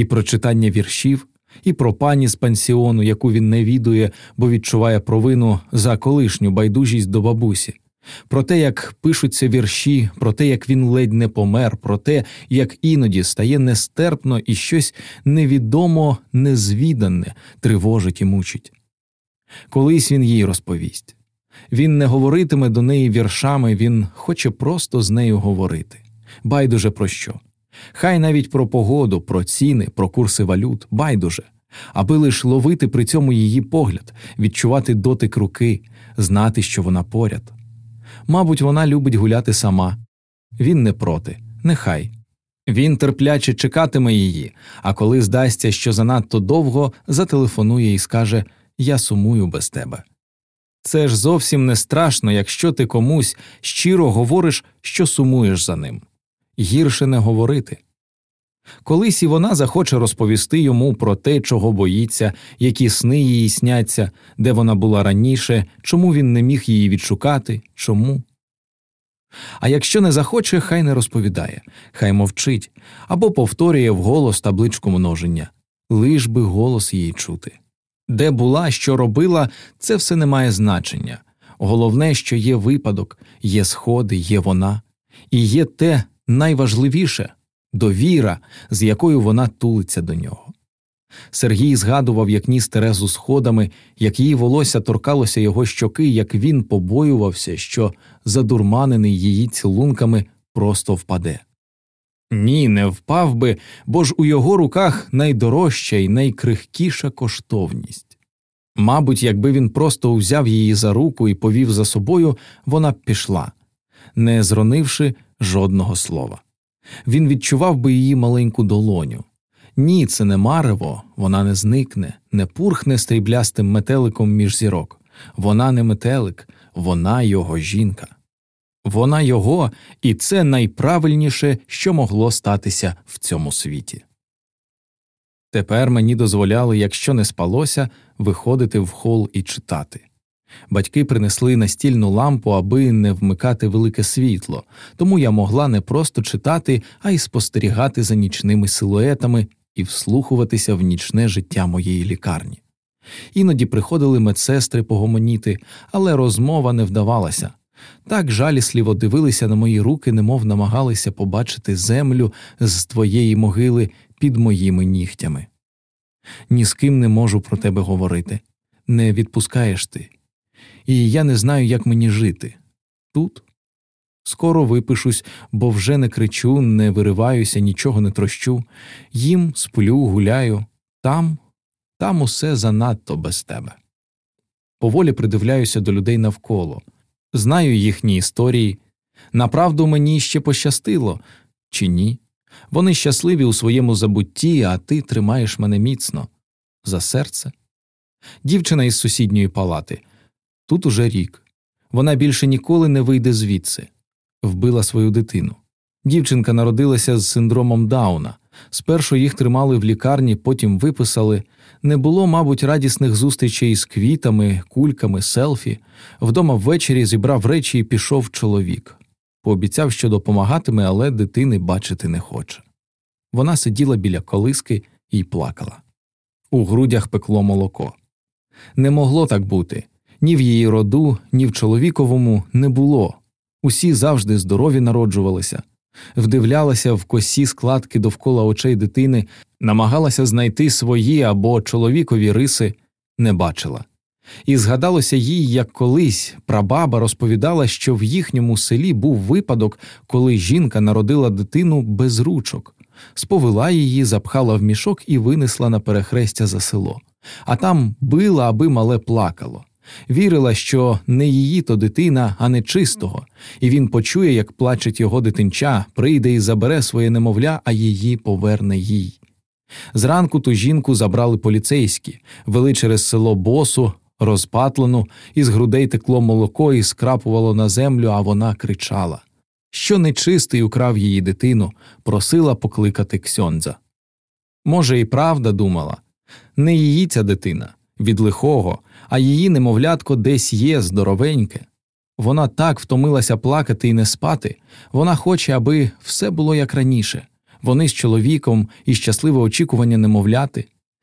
і про читання віршів, і про пані з пансіону, яку він не відує, бо відчуває провину за колишню байдужість до бабусі, про те, як пишуться вірші, про те, як він ледь не помер, про те, як іноді стає нестерпно і щось невідомо, незвідане тривожить і мучить. Колись він їй розповість. Він не говоритиме до неї віршами, він хоче просто з нею говорити. Байдуже про що. Хай навіть про погоду, про ціни, про курси валют, байдуже, аби лиш ловити при цьому її погляд, відчувати дотик руки, знати, що вона поряд. Мабуть, вона любить гуляти сама. Він не проти, нехай. Він терпляче чекатиме її, а коли здасться, що занадто довго, зателефонує і скаже Я сумую без тебе. Це ж зовсім не страшно, якщо ти комусь щиро говориш, що сумуєш за ним. Гірше не говорити. Колись і вона захоче розповісти йому про те, чого боїться, які сни їй сняться, де вона була раніше, чому він не міг її відшукати, чому. А якщо не захоче, хай не розповідає, хай мовчить або повторює вголос табличку множення, лиш би голос її чути. Де була, що робила, це все не має значення. Головне, що є випадок, є сходи, є вона, і є те найважливіше довіра, з якою вона тулиться до нього. Сергій згадував, як ніс Терезу сходами, як її волосся торкалося його щоки, як він побоювався, що задурманений її цілунками просто впаде. Ні, не впав би, бо ж у його руках найдорожча і найкрихкіша коштовність. Мабуть, якби він просто узяв її за руку і повів за собою, вона б пішла, не зронивши жодного слова. Він відчував би її маленьку долоню. Ні, це не марево, вона не зникне, не пурхне стріблястим метеликом між зірок. Вона не метелик, вона його жінка. Вона його, і це найправильніше, що могло статися в цьому світі. Тепер мені дозволяли, якщо не спалося, виходити в хол і читати. Батьки принесли настільну лампу, аби не вмикати велике світло, тому я могла не просто читати, а й спостерігати за нічними силуетами і вслухуватися в нічне життя моєї лікарні. Іноді приходили медсестри погомоніти, але розмова не вдавалася. Так жалісливо дивилися на мої руки, немов намагалися побачити землю з твоєї могили під моїми нігтями. Ні з ким не можу про тебе говорити, не відпускаєш ти, і я не знаю, як мені жити. Тут скоро випишусь, бо вже не кричу, не вириваюся, нічого не трощу, їм сплю, гуляю, там, там усе занадто без тебе. Поволі придивляюся до людей навколо знаю їхні історії. Направду мені ще пощастило, чи ні? Вони щасливі у своєму забутті, а ти тримаєш мене міцно за серце. Дівчина із сусідньої палати. Тут уже рік. Вона більше ніколи не вийде звідси, вбила свою дитину. Дівчинка народилася з синдромом Дауна. Спершу їх тримали в лікарні, потім виписали. Не було, мабуть, радісних зустрічей з квітами, кульками, селфі. Вдома ввечері зібрав речі і пішов чоловік. Пообіцяв, що допомагатиме, але дитини бачити не хоче. Вона сиділа біля колиски і плакала. У грудях пекло молоко. Не могло так бути ні в її роду, ні в чоловіковому не було. Усі завжди здорові народжувалися, вдивлялася в косі складки довкола очей дитини, намагалася знайти свої або чоловікові риси, не бачила. І згадалося їй, як колись прабаба розповідала, що в їхньому селі був випадок, коли жінка народила дитину без ручок, сповела її, запхала в мішок і винесла на перехрестя за село, а там била, аби мале плакало. Вірила, що не її то дитина, а не чистого, і він почує, як плачеть його дитинча, прийде і забере своє немовля, а її поверне їй. Зранку ту жінку забрали поліцейські, вели через село босу, розпатлену, із грудей текло молоко і скрапувало на землю, а вона кричала. Що нечистий украв її дитину, просила покликати Ксьондза. Може, і правда думала не її ця дитина, від лихого, а її немовлятко десь є здоровеньке. Вона так втомилася плакати і не спати, вона хоче, аби все було як раніше, вони з чоловіком і щасливе очікування немовляти.